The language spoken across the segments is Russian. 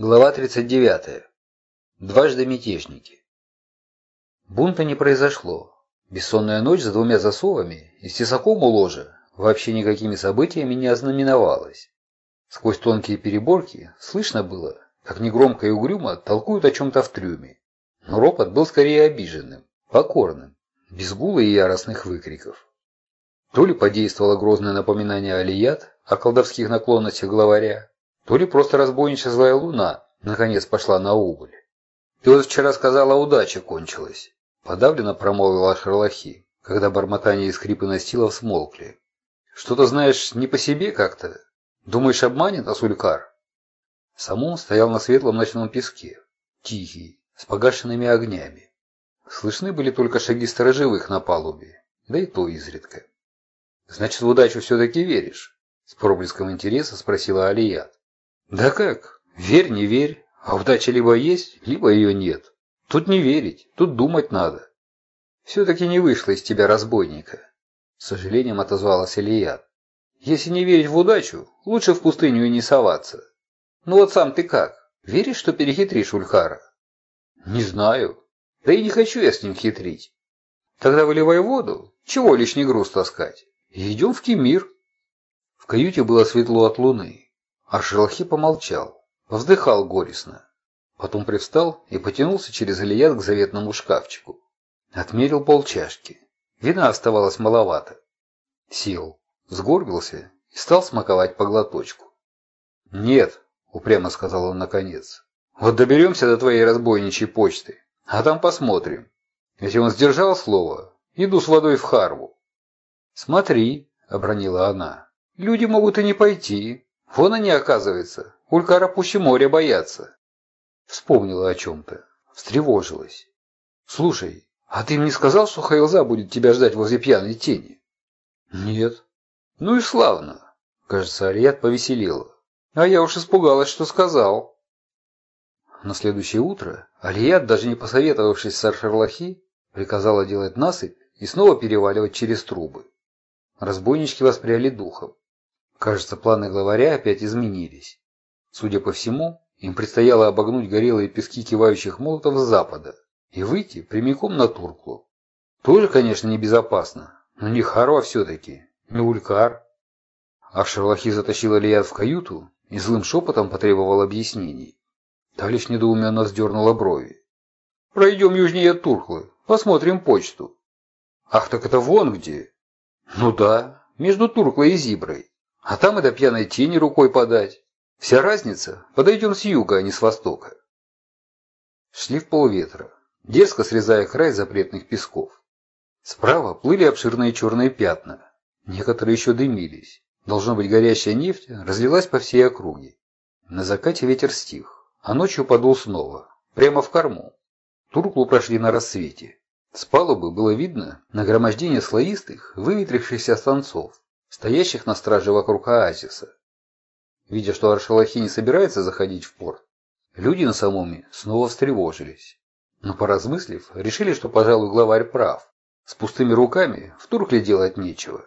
Глава 39. Дважды мятежники. Бунта не произошло. Бессонная ночь за двумя засовами и с тесаком у ложа вообще никакими событиями не ознаменовалась. Сквозь тонкие переборки слышно было, как негромко и угрюмо толкуют о чем-то в трюме. Но ропот был скорее обиженным, покорным, без гула и яростных выкриков. То ли подействовало грозное напоминание Алият о колдовских наклонностях главаря, то ли просто разбойничья злая луна наконец пошла на убыль. «Ты вот вчера сказала, удача кончилась», — подавленно промолвила Шерлахи, когда бормотание и скрипы настилов смолкли. «Что-то, знаешь, не по себе как-то. Думаешь, обманет Асулькар?» Самум стоял на светлом ночном песке, тихий, с погашенными огнями. Слышны были только шаги сторожевых на палубе, да и то изредка. «Значит, в удачу все-таки веришь?» — с проблеском интереса спросила Алият. Да как? Верь, не верь. А удача либо есть, либо ее нет. Тут не верить, тут думать надо. Все-таки не вышло из тебя разбойника. С сожалением отозвалась Илья. Если не верить в удачу, лучше в пустыню и не соваться. Ну вот сам ты как? Веришь, что перехитришь Ульхара? Не знаю. Да и не хочу я с ним хитрить. Тогда выливай воду. Чего лишний груз таскать? И идем в Кемир. В каюте было светло от луны. А Шелохи помолчал, повздыхал горестно. Потом привстал и потянулся через Ильят к заветному шкафчику. Отмерил полчашки. Вина оставалось маловато. Сел, сгорбился и стал смаковать по глоточку. «Нет», — упрямо сказал он наконец, — «вот доберемся до твоей разбойничьей почты, а там посмотрим. Если он сдержал слово, иду с водой в Харву». «Смотри», — обронила она, — «люди могут и не пойти, Вон они, оказывается, Улькара пуще моря боятся. Вспомнила о чем-то, встревожилась. Слушай, а ты мне сказал, что Хайлза будет тебя ждать возле пьяной тени? Нет. Ну и славно. Кажется, Арият повеселела. А я уж испугалась, что сказал. На следующее утро Алият, даже не посоветовавшись с Аршерлахи, приказала делать насыпь и снова переваливать через трубы. Разбойнички воспряли духом. Кажется, планы главаря опять изменились. Судя по всему, им предстояло обогнуть горелые пески кивающих молотов с запада и выйти прямиком на Турклу. Тоже, конечно, небезопасно, но не Харва все-таки, не Улькар. А Шерлахи затащила Лият в каюту и злым шепотом потребовал объяснений. Та лишь недоуменно сдернула брови. «Пройдем южнее Турклы, посмотрим почту». «Ах, так это вон где?» «Ну да, между Турклой и Зиброй. А там и до пьяной тени рукой подать. Вся разница – подойдем с юга, а не с востока. Шли в полветра, дерзко срезая край запретных песков. Справа плыли обширные черные пятна. Некоторые еще дымились. Должно быть, горящая нефть разлилась по всей округе. На закате ветер стих, а ночью подул снова, прямо в корму. Турклу прошли на рассвете. С палубы было видно нагромождение слоистых, выветрившихся станцов стоящих на страже вокруг оазиса. Видя, что Аршалахи не собирается заходить в порт, люди на самоме снова встревожились. Но поразмыслив, решили, что, пожалуй, главарь прав. С пустыми руками в Туркле делать нечего.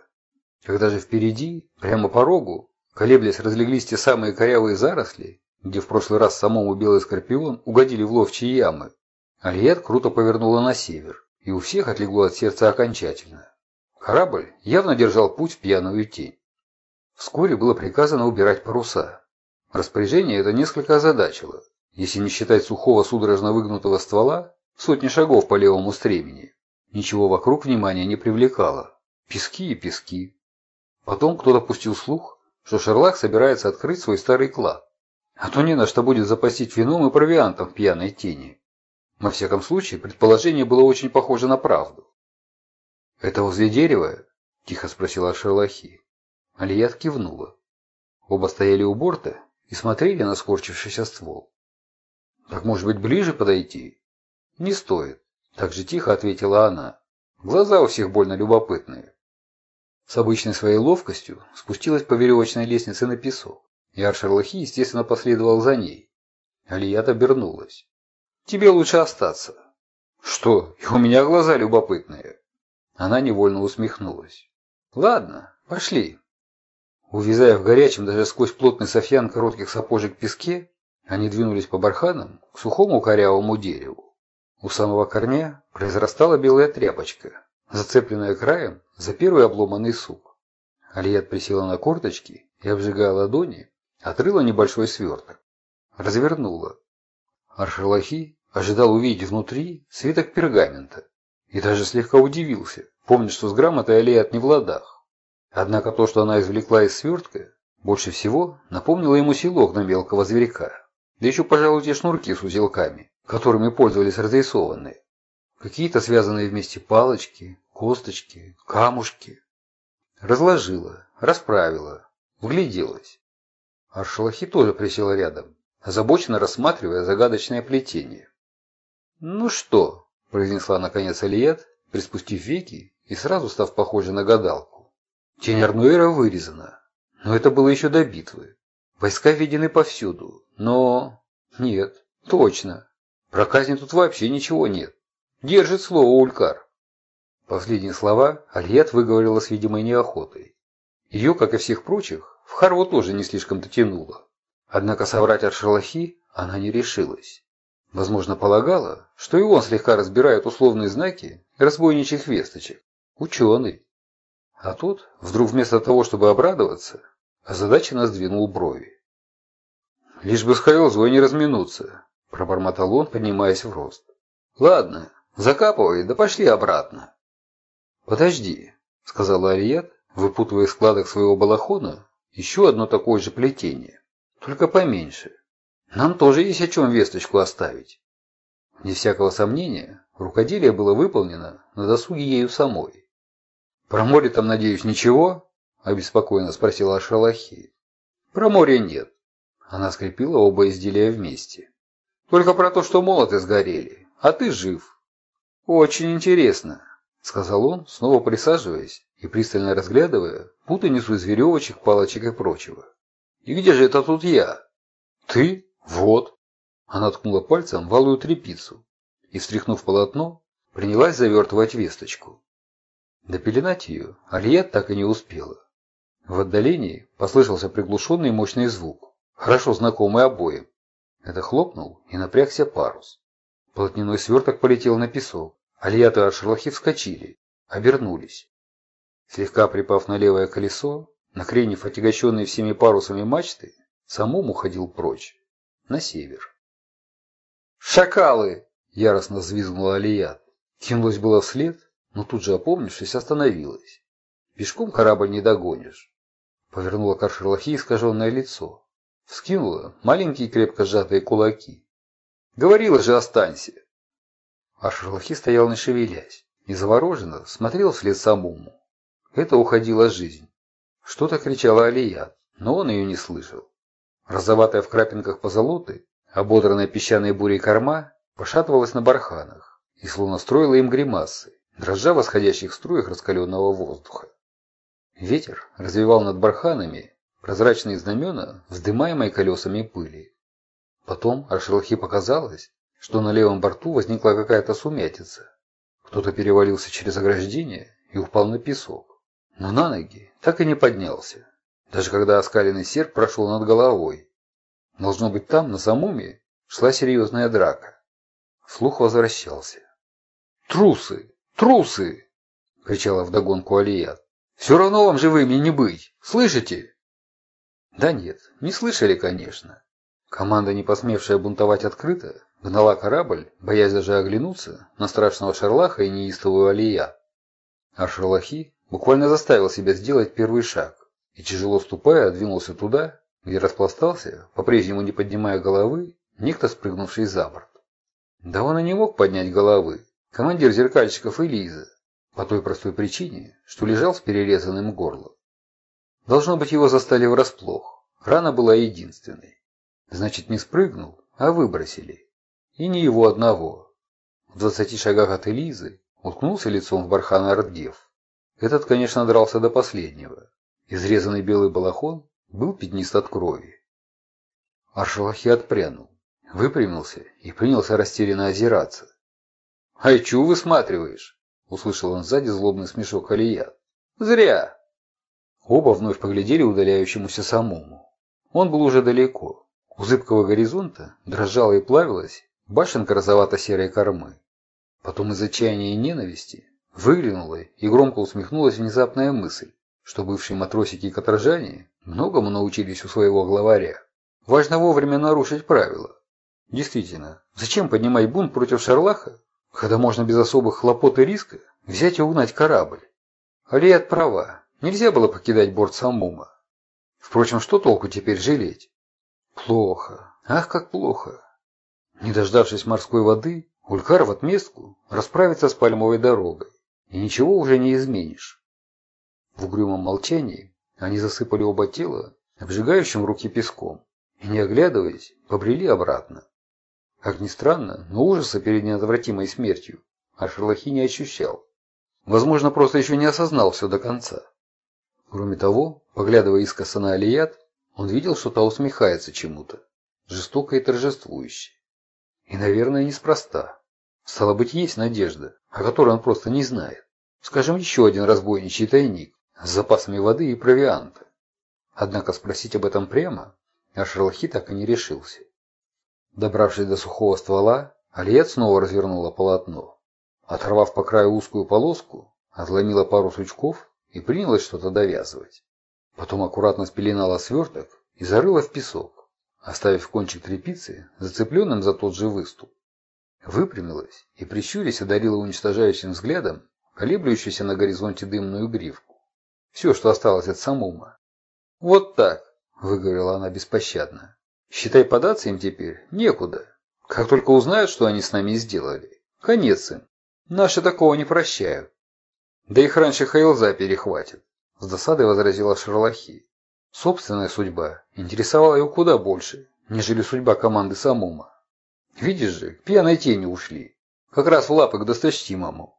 Когда же впереди, прямо по рогу, колеблясь разлеглись те самые корявые заросли, где в прошлый раз самому Белый Скорпион угодили в ловчие ямы, Алиет круто повернула на север, и у всех отлегло от сердца окончательно. Корабль явно держал путь в пьяную тень. Вскоре было приказано убирать паруса. Распоряжение это несколько озадачило. Если не считать сухого судорожно выгнутого ствола, сотни шагов по левому стремени. Ничего вокруг внимания не привлекало. Пески и пески. Потом кто-то пустил слух, что Шерлак собирается открыть свой старый клад. А то не на что будет запастить вином и провиантом в пьяной тени. Во всяком случае, предположение было очень похоже на правду. «Это возле дерева?» – тихо спросила Шерлахи. Алият кивнула. Оба стояли у борта и смотрели на скорчившийся ствол. «Так, может быть, ближе подойти?» «Не стоит», – так же тихо ответила она. Глаза у всех больно любопытные. С обычной своей ловкостью спустилась по веревочной лестнице на песок, и Аршерлахи, естественно, последовал за ней. Алият обернулась. «Тебе лучше остаться». «Что? И у меня глаза любопытные». Она невольно усмехнулась. «Ладно, пошли». Увязая в горячем даже сквозь плотный софьян коротких сапожек песке, Они двинулись по барханам к сухому корявому дереву. У самого корня произрастала белая тряпочка, зацепленная краем за первый обломанный сук. Алият присела на корточки и, обжигая ладони, отрыла небольшой сверток. Развернула. Аршалахи ожидал увидеть внутри свиток пергамента и даже слегка удивился, помня, что с грамотой Алият не в ладах. Однако то, что она извлекла из свертка, больше всего напомнило ему селок на мелкого зверька. Да еще, пожалуй, те шнурки с узелками, которыми пользовались разрисованные. Какие-то связанные вместе палочки, косточки, камушки. Разложила, расправила, вгляделась. Аршалахи тоже присела рядом, озабоченно рассматривая загадочное плетение. «Ну что?» – произнесла наконец Алиет, приспустив веки и сразу став похожей на гадалку. Тень Арнуэра вырезана, но это было еще до битвы. Войска видены повсюду, но... Нет, точно. Про казни тут вообще ничего нет. Держит слово Улькар. Последние слова Альет выговорила с видимой неохотой. Ее, как и всех прочих, в Харву тоже не слишком-то тянуло. Однако соврать от Шалахи она не решилась. Возможно, полагала, что и он слегка разбирает условные знаки разбойничьих весточек. Ученый. А тут, вдруг вместо того, чтобы обрадоваться, озадаченно сдвинул брови. «Лишь бы с Хайлзой не разминуться», – пробормотал он, поднимаясь в рост. «Ладно, закапывай, да пошли обратно». «Подожди», – сказала Ариет, выпутывая из складок своего балахона еще одно такое же плетение, только поменьше. Нам тоже есть о чем весточку оставить. Не всякого сомнения, рукоделие было выполнено на досуге ею самой. «Про море там, надеюсь, ничего?» – обеспокоенно спросила Ашалахи. «Про море нет. Она скрепила оба изделия вместе. «Только про то, что молоты сгорели, а ты жив». «Очень интересно», — сказал он, снова присаживаясь и пристально разглядывая путаницу из веревочек, палочек и прочего. «И где же это тут я?» «Ты? Вот». Она ткнула пальцем в алую тряпицу и, встряхнув полотно, принялась завертывать весточку. Допеленать ее Альет так и не успела. В отдалении послышался приглушенный мощный звук хорошо знакомый обоим. Это хлопнул и напрягся парус. Полотняной сверток полетел на песок. Алията и Аршерлахи вскочили, обернулись. Слегка припав на левое колесо, накренив отягощенные всеми парусами мачты, самому ходил прочь, на север. «Шакалы!» – яростно взвизгнула Алият. Кинулась было вслед, но тут же опомнившись, остановилась. Пешком корабль не догонишь. Повернула к Аршерлахи искаженное лицо. Вскинула маленькие крепко сжатые кулаки. «Говорила же, останься!» А Шерлахи стоял не шевелясь и завороженно смотрел вслед самому. Это уходила жизнь. Что-то кричала Алия, но он ее не слышал. Розоватая в крапинках позолоты, ободранная песчаной бурей корма, пошатывалась на барханах и словно строила им гримасы, дрожа в восходящих струях раскаленного воздуха. Ветер развивал над барханами прозрачные знамена, вздымаемые колесами пыли. Потом Аршелхи показалось, что на левом борту возникла какая-то сумятица. Кто-то перевалился через ограждение и упал на песок. Но на ноги так и не поднялся, даже когда оскаленный серп прошел над головой. Должно быть, там, на Самуме, шла серьезная драка. Слух возвращался. «Трусы! Трусы!» — кричала вдогонку Алият. «Все равно вам живыми не быть! Слышите?» Да нет, не слышали, конечно. Команда, не посмевшая бунтовать открыто, гнала корабль, боясь даже оглянуться на страшного шарлаха и неистовую алия. А шарлахи буквально заставил себя сделать первый шаг и, тяжело ступая, двинулся туда, где распластался, по-прежнему не поднимая головы, некто спрыгнувший за борт. Да он и не мог поднять головы, командир зеркальщиков Элиза, по той простой причине, что лежал с перерезанным горлом. Должно быть, его застали врасплох. Рана была единственной. Значит, не спрыгнул, а выбросили. И не его одного. В двадцати шагах от Элизы уткнулся лицом в бархан Ардгев. Этот, конечно, дрался до последнего. Изрезанный белый балахон был пятнист от крови. Аршалахи отпрянул, выпрямился и принялся растерянно озираться. «Ай, чего высматриваешь?» – услышал он сзади злобный смешок Алият. «Зря!» Оба вновь поглядели удаляющемуся самому. Он был уже далеко, У зыбкого горизонта дрожала и плавилась башенка розовато-серой кормы. Потом из отчаяния и ненависти выглянула и громко усмехнулась внезапная мысль, что бывшие матросики и каторжане многому научились у своего главаря. Важно вовремя нарушить правила. Действительно, зачем поднимать бунт против Шарлаха, когда можно без особых хлопот и риска взять и угнать корабль? Алият права, нельзя было покидать борт Самума. Впрочем, что толку теперь жалеть? Плохо, ах, как плохо. Не дождавшись морской воды, Улькар в отместку расправится с пальмовой дорогой, и ничего уже не изменишь. В угрюмом молчании они засыпали оба тела обжигающим руки песком и, не оглядываясь, побрели обратно. Как ни странно, но ужаса перед неотвратимой смертью Ашерлахи не ощущал. Возможно, просто еще не осознал все до конца. Кроме того, поглядывая искоса на Алият, он видел, что та усмехается чему-то, жестоко и торжествующе. И, наверное, неспроста. Стало быть, есть надежда, о которой он просто не знает. Скажем, еще один разбойничий тайник с запасами воды и провианта. Однако спросить об этом прямо Ашерлахи так и не решился. Добравшись до сухого ствола, Алиет снова развернула полотно. Оторвав по краю узкую полоску, отломила пару сучков и принялась что-то довязывать. Потом аккуратно спеленала сверток и зарыла в песок, оставив кончик тряпицы зацепленным за тот же выступ. Выпрямилась и, прищурясь, одарила уничтожающим взглядом колеблющуюся на горизонте дымную гривку. Все, что осталось от самума. «Вот так», — выговорила она беспощадно. «Считай, податься им теперь некуда. Как только узнают, что они с нами сделали. Конец им. Наши такого не прощают. Да их раньше Хейлза перехватит», — с досадой возразила Шарлахи. Собственная судьба интересовала его куда больше, нежели судьба команды Самума. Видишь же, пьяной тени ушли. Как раз в лапы к досточтимому.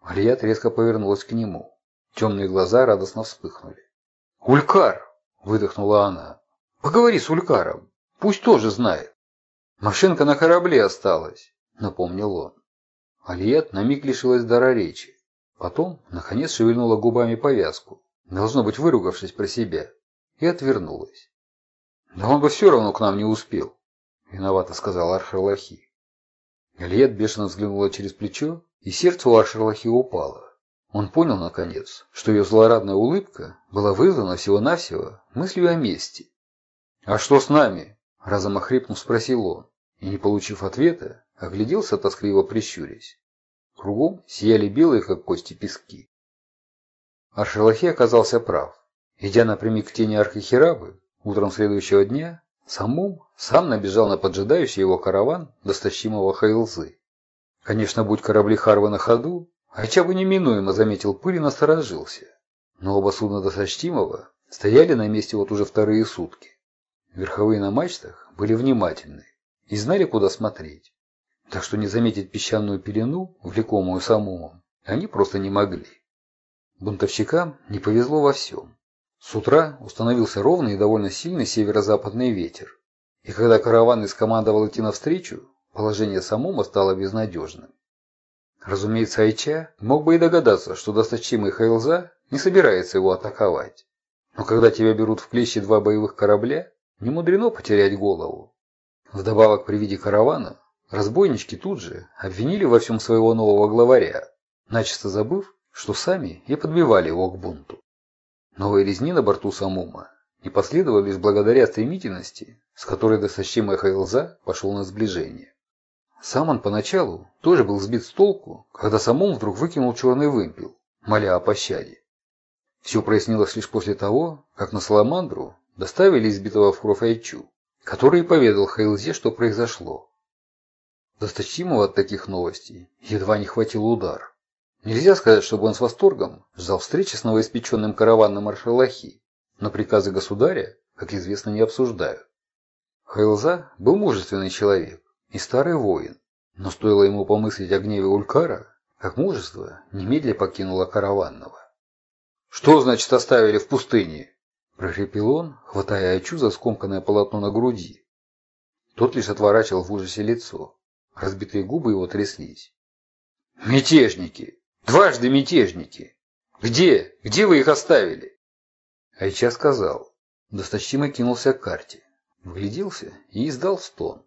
Алият резко повернулась к нему. Темные глаза радостно вспыхнули. «Улькар!» – выдохнула она. «Поговори с Улькаром. Пусть тоже знает. Машинка на корабле осталась», – напомнил он. Алият на миг лишилась дара речи. Потом, наконец, шевельнула губами повязку, должно быть, выругавшись про себя, и отвернулась. «Да он бы все равно к нам не успел», — виновато сказал Аршерлахи. Ильет бешено взглянула через плечо, и сердце у Аршерлахи упало. Он понял, наконец, что ее злорадная улыбка была вызвана всего-навсего мыслью о мести. «А что с нами?» – разом охрипнув спросил он, и, не получив ответа, огляделся, тоскливо прищурясь. Кругом сияли белые, как кости, пески. Аршелахи оказался прав. Идя напрямик к тени Архихирабы, утром следующего дня, Самум сам набежал на поджидающий его караван достащимого Хайлзы. Конечно, будь корабли Харва на ходу, Айча бы неминуемо заметил пыль и насторожился. Но оба судна досточтимого стояли на месте вот уже вторые сутки. Верховые на мачтах были внимательны и знали, куда смотреть. Так что не заметить песчаную пелену, влекомую самумом, они просто не могли. Бунтовщикам не повезло во всем. С утра установился ровный и довольно сильный северо-западный ветер. И когда караван искомандовал идти навстречу, положение самума стало безнадежным. Разумеется, Айча мог бы и догадаться, что досточимый Хейлза не собирается его атаковать. Но когда тебя берут в клещи два боевых корабля, не мудрено потерять голову. Вдобавок при виде каравана разбойнички тут же обвинили во всем своего нового главаря, начисто забыв, что сами и подбивали его к бунту. Новые резни на борту Самума не последовали лишь благодаря стремительности, с которой досточимый Хайлза пошел на сближение. Сам он поначалу тоже был сбит с толку, когда Самум вдруг выкинул черный вымпел, моля о пощаде. Все прояснилось лишь после того, как на Саламандру доставили избитого в кровь Айчу, который поведал Хайлзе, что произошло. Досточимого от таких новостей едва не хватил удар. Нельзя сказать, чтобы он с восторгом ждал встречи с новоиспеченным караванным Аршалахи, но приказы государя, как известно, не обсуждают. Хайлза был мужественный человек и старый воин, но стоило ему помыслить о гневе Улькара, как мужество немедля покинуло караванного. «Что значит оставили в пустыне?» – прохрипел он, хватая Ачу за скомканное полотно на груди. Тот лишь отворачивал в ужасе лицо. Разбитые губы его тряслись. «Мятежники!» Дважды мятежники. Где? Где вы их оставили? Айча сказал. Досточтимый кинулся к карте. Вгляделся и издал стон.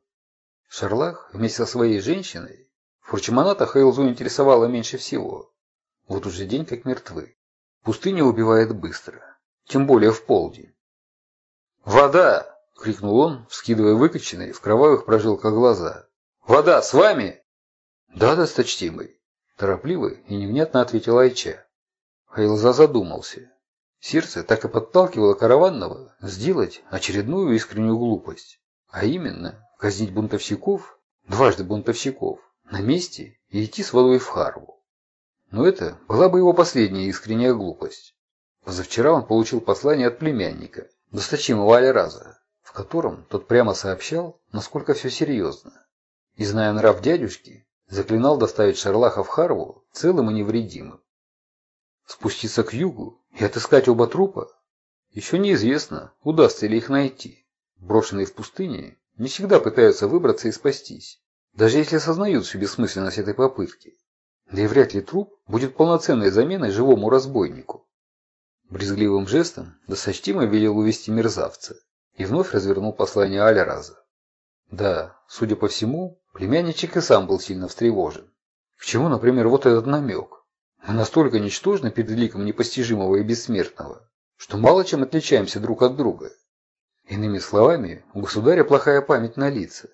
Шарлах вместе со своей женщиной Фурчиманата Хейлзу интересовало меньше всего. Вот уже день как мертвы. Пустыня убивает быстро, тем более в полдень. «Вода!» — крикнул он, вскидывая выкоченные в кровавых прожилках глаза. «Вода с вами?» «Да, досточтимый», — торопливо и невнятно ответил Айча. Хейлза задумался. Сердце так и подталкивало караванного сделать очередную искреннюю глупость, а именно казнить бунтовщиков, дважды бунтовщиков, на месте и идти с водой в Харву. Но это была бы его последняя искренняя глупость. Позавчера он получил послание от племянника, досточимого Алираза, в котором тот прямо сообщал, насколько все серьезно. И, зная нрав дядюшки, заклинал доставить Шарлаха в Харву целым и невредимым. Спуститься к югу и отыскать оба трупа? Еще неизвестно, удастся ли их найти. Брошенные в пустыне не всегда пытаются выбраться и спастись, даже если осознают всю бессмысленность этой попытки. Да и вряд ли труп будет полноценной заменой живому разбойнику. Брезгливым жестом досточтимо велел увести мерзавца и вновь развернул послание Аляраза. Да, судя по всему, племянничек и сам был сильно встревожен. К чему, например, вот этот намек? Мы настолько ничтожны перед ликом непостижимого и бессмертного, что мало чем отличаемся друг от друга. Иными словами, у государя плохая память на лица.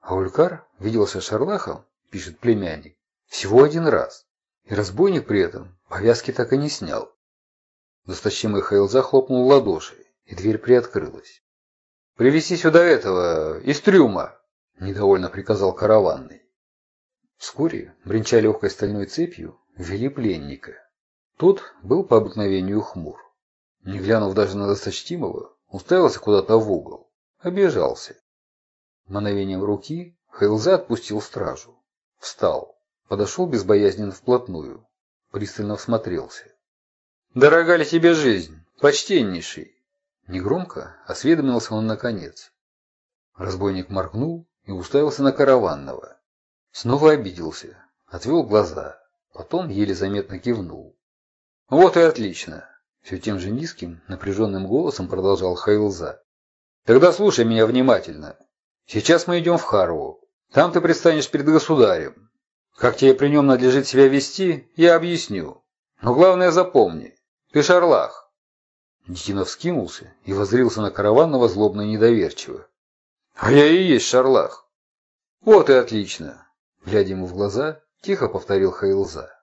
А Улькар виделся Шарлахом, пишет племянник, всего один раз. И разбойник при этом повязки так и не снял. Досточимый Хейл захлопнул ладоши, и дверь приоткрылась. «Привези сюда этого, из трюма!» – недовольно приказал караванный. Вскоре, бренча легкой стальной цепью, ввели пленника. Тот был по обыкновению хмур. Не глянув даже на досточтимого, уставился куда-то в угол. Обижался. Мановением руки Хейлза отпустил стражу. Встал. Подошел безбоязненно вплотную. Пристально всмотрелся. «Дорога ли тебе жизнь, почтеннейший?» Негромко осведомился он наконец. Разбойник моргнул и уставился на караванного. Снова обиделся, отвел глаза, потом еле заметно кивнул. «Вот и отлично!» Все тем же низким, напряженным голосом продолжал Хайлза. «Тогда слушай меня внимательно. Сейчас мы идем в Харву. Там ты предстанешь перед государем. Как тебе при нем надлежит себя вести, я объясню. Но главное запомни, ты шарлах». Детинов скинулся и воззрился на караванного злобно и недоверчиво. «А я и есть шарлах». «Вот и отлично!» Глядя ему в глаза, тихо повторил Хайлза.